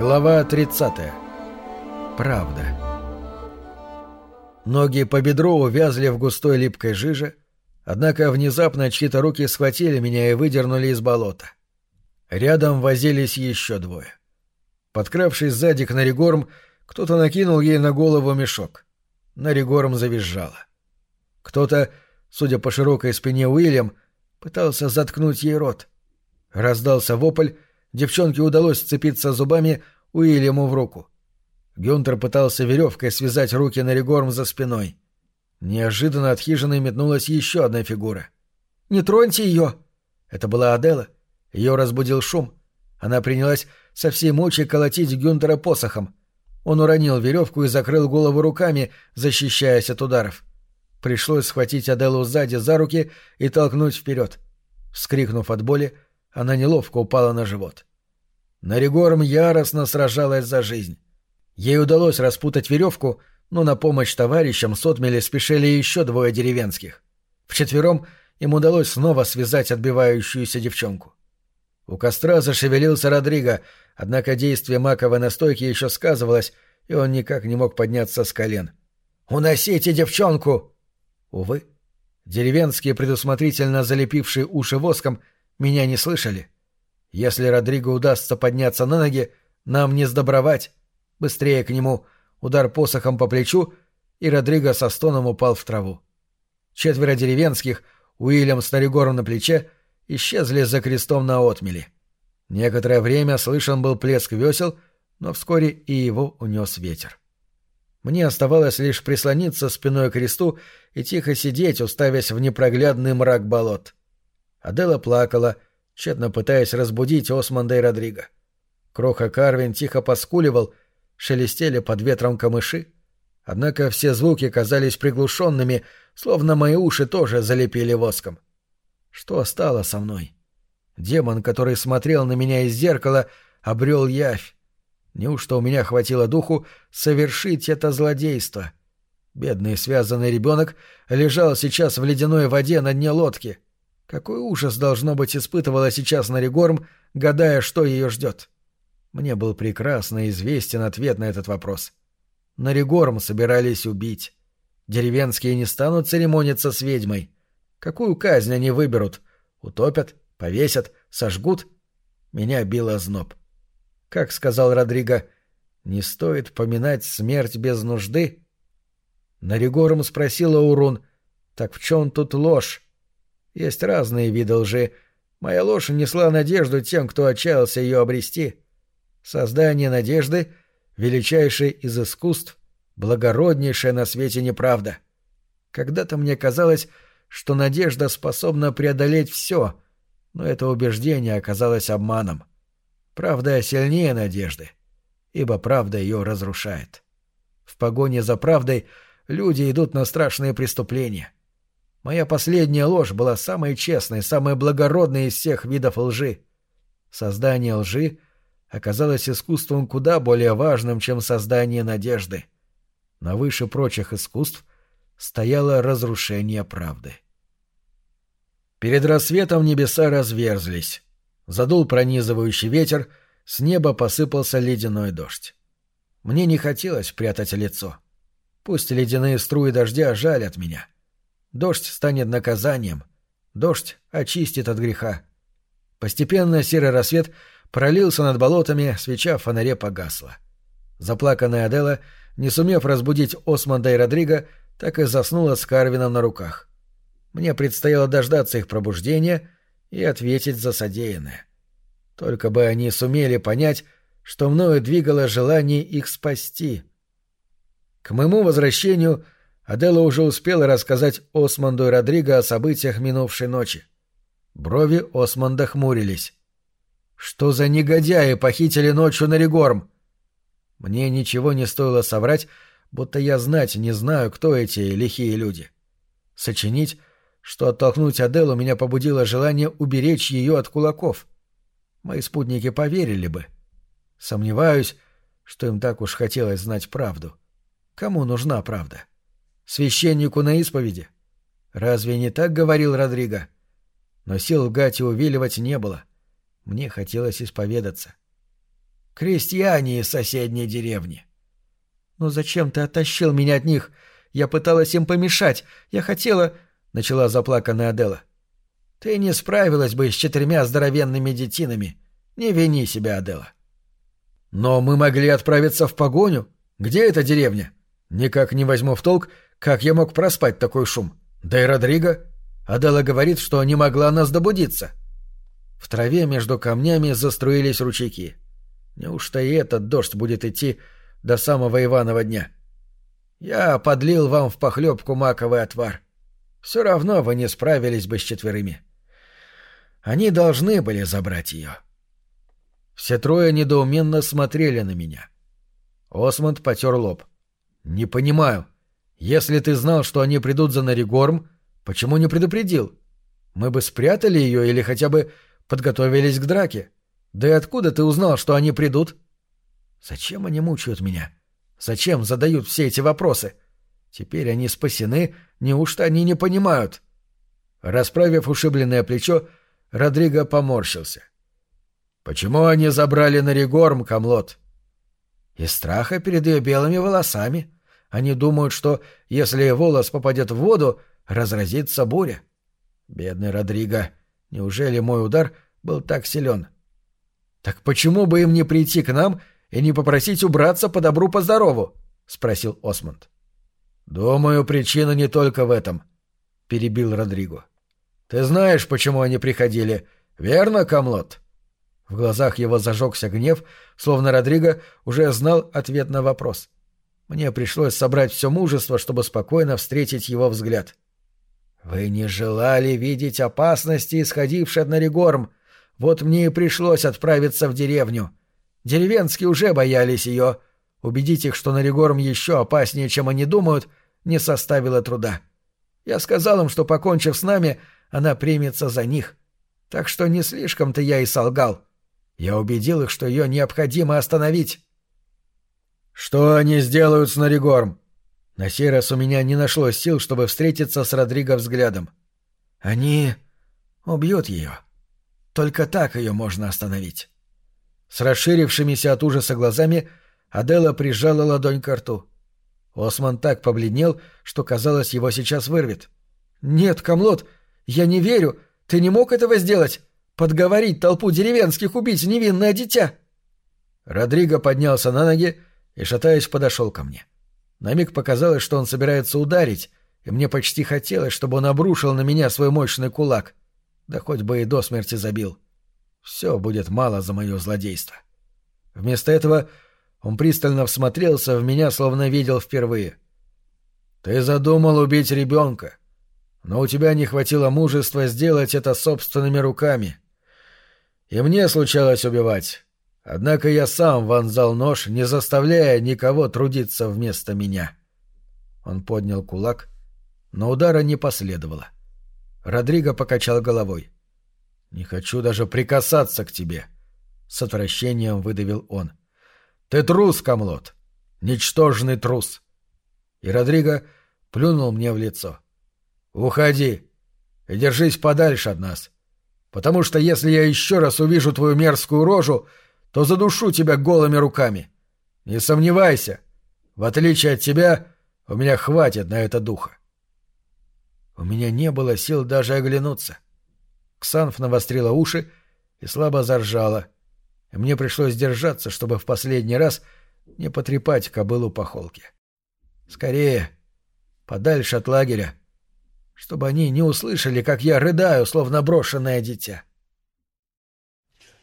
Глава 30. Правда. Ноги по бедру увязли в густой липкой жиже, однако внезапно чьи-то руки схватили меня и выдернули из болота. Рядом возились еще двое. Подкравшись сзади к Наригорм, кто-то накинул ей на голову мешок. Наригорм завизжала. Кто-то, судя по широкой спине Уильям, пытался заткнуть ей рот. Раздался вопль, девчонке удалось сцепиться зубами Уильяму в руку. Гюнтер пытался веревкой связать руки на Ригорм за спиной. Неожиданно от хижины метнулась еще одна фигура. «Не троньте ее!» Это была Адела. Ее разбудил шум. Она принялась со всей мочи колотить Гюнтера посохом. Он уронил веревку и закрыл голову руками, защищаясь от ударов. Пришлось схватить Аделу сзади за руки и толкнуть вперед. Вскрикнув от боли, она неловко упала на живот. Наригорм яростно сражалась за жизнь. Ей удалось распутать веревку, но на помощь товарищам с отмели спешили еще двое деревенских. Вчетвером им удалось снова связать отбивающуюся девчонку. У костра зашевелился Родриго, однако действие маковой настойки еще сказывалось, и он никак не мог подняться с колен. «Уносите девчонку!» Увы, деревенские, предусмотрительно залепившие уши воском, меня не слышали. Если Родриго удастся подняться на ноги, нам не сдобровать. Быстрее к нему, удар посохом по плечу, и Родриго со стоном упал в траву. Четверо деревенских, Уильям с Наригором на плече, исчезли за крестом на отмели. Некоторое время слышен был плеск весел, но вскоре и его унес ветер. Мне оставалось лишь прислониться спиной к кресту и тихо сидеть, уставясь в непроглядный мрак болот. Адела плакала, тщетно пытаясь разбудить Османда и Родриго. Кроха Карвин тихо поскуливал, шелестели под ветром камыши. Однако все звуки казались приглушенными, словно мои уши тоже залепили воском. Что стало со мной? Демон, который смотрел на меня из зеркала, обрел явь. Неужто у меня хватило духу совершить это злодейство? Бедный связанный ребенок лежал сейчас в ледяной воде на дне лодки — какой ужас, должно быть, испытывала сейчас Наригорм, гадая, что ее ждет. Мне был прекрасно известен ответ на этот вопрос. Наригорм собирались убить. Деревенские не станут церемониться с ведьмой. Какую казнь они выберут? Утопят? Повесят? Сожгут? Меня било зноб. Как сказал Родриго, не стоит поминать смерть без нужды? Наригорм спросила Урун, так в чем тут ложь? Есть разные виды лжи. Моя ложь несла надежду тем, кто отчаялся ее обрести. Создание надежды — величайшее из искусств, благороднейшая на свете неправда. Когда-то мне казалось, что надежда способна преодолеть все, но это убеждение оказалось обманом. Правда сильнее надежды, ибо правда ее разрушает. В погоне за правдой люди идут на страшные преступления — Моя последняя ложь была самой честной, самой благородной из всех видов лжи. Создание лжи оказалось искусством куда более важным, чем создание надежды. Но выше прочих искусств стояло разрушение правды. Перед рассветом небеса разверзлись. Задул пронизывающий ветер, с неба посыпался ледяной дождь. Мне не хотелось прятать лицо. Пусть ледяные струи дождя жалят меня — Дождь станет наказанием. Дождь очистит от греха. Постепенно серый рассвет пролился над болотами, свеча в фонаре погасла. Заплаканная Адела, не сумев разбудить Османда и Родриго, так и заснула с Карвином на руках. Мне предстояло дождаться их пробуждения и ответить за содеянное. Только бы они сумели понять, что мною двигало желание их спасти. К моему возвращению — Адела уже успела рассказать Османду и Родриго о событиях минувшей ночи. Брови Османда хмурились. «Что за негодяи похитили ночью на Регорм?» Мне ничего не стоило соврать, будто я знать не знаю, кто эти лихие люди. Сочинить, что оттолкнуть Аделу меня побудило желание уберечь ее от кулаков. Мои спутники поверили бы. Сомневаюсь, что им так уж хотелось знать правду. Кому нужна правда? Священнику на исповеди. Разве не так говорил Родриго? Но сил лгать и увиливать не было. Мне хотелось исповедаться. Крестьяне из соседней деревни. «Ну зачем ты оттащил меня от них? Я пыталась им помешать. Я хотела...» — начала заплаканная Адела. «Ты не справилась бы с четырьмя здоровенными детинами. Не вини себя, Адела». «Но мы могли отправиться в погоню. Где эта деревня? Никак не возьму в толк, как я мог проспать такой шум. Да и Родриго. Адела говорит, что не могла нас добудиться». В траве между камнями заструились ручейки. Неужто и этот дождь будет идти до самого Иванова дня? Я подлил вам в похлебку маковый отвар. Все равно вы не справились бы с четверыми. Они должны были забрать ее. Все трое недоуменно смотрели на меня. Осмонд потер лоб. «Не понимаю. Если ты знал, что они придут за Наригорм, почему не предупредил? Мы бы спрятали ее или хотя бы подготовились к драке. Да и откуда ты узнал, что они придут? Зачем они мучают меня? Зачем задают все эти вопросы? Теперь они спасены, неужто они не понимают? Расправив ушибленное плечо, Родриго поморщился. «Почему они забрали Наригорм, Камлот?» «Из страха перед ее белыми волосами. Они думают, что, если волос попадет в воду, разразится буря. Бедный Родриго, неужели мой удар был так силен?» «Так почему бы им не прийти к нам и не попросить убраться по добру по здорову?» — спросил Осмонд. «Думаю, причина не только в этом», — перебил Родриго. «Ты знаешь, почему они приходили, верно, Камлот?» В глазах его зажегся гнев, словно Родриго уже знал ответ на вопрос. Мне пришлось собрать все мужество, чтобы спокойно встретить его взгляд. «Вы не желали видеть опасности, исходившей от Наригорм. Вот мне и пришлось отправиться в деревню. Деревенские уже боялись ее. Убедить их, что Наригорм еще опаснее, чем они думают, не составило труда. Я сказал им, что, покончив с нами, она примется за них. Так что не слишком-то я и солгал. Я убедил их, что ее необходимо остановить. «Что они сделают с Наригорм?» На сей раз у меня не нашлось сил, чтобы встретиться с Родриго взглядом. «Они убьют ее. Только так ее можно остановить». С расширившимися от ужаса глазами Адела прижала ладонь к рту. Осман так побледнел, что, казалось, его сейчас вырвет. «Нет, Камлот, я не верю. Ты не мог этого сделать? подговорить толпу деревенских убить невинное дитя. Родриго поднялся на ноги и, шатаясь, подошел ко мне. На миг показалось, что он собирается ударить, и мне почти хотелось, чтобы он обрушил на меня свой мощный кулак. Да хоть бы и до смерти забил. Все будет мало за мое злодейство. Вместо этого он пристально всмотрелся в меня, словно видел впервые. «Ты задумал убить ребенка, но у тебя не хватило мужества сделать это собственными руками. И мне случалось убивать. Однако я сам вонзал нож, не заставляя никого трудиться вместо меня. Он поднял кулак, но удара не последовало. Родриго покачал головой. «Не хочу даже прикасаться к тебе», — с отвращением выдавил он. «Ты трус, Камлот! Ничтожный трус!» И Родриго плюнул мне в лицо. «Уходи и держись подальше от нас потому что если я еще раз увижу твою мерзкую рожу, то задушу тебя голыми руками. Не сомневайся, в отличие от тебя, у меня хватит на это духа. У меня не было сил даже оглянуться. Ксанф навострила уши и слабо заржала, и мне пришлось держаться, чтобы в последний раз не потрепать кобылу по холке. Скорее, подальше от лагеря, чтобы они не услышали, как я рыдаю, словно брошенное дитя.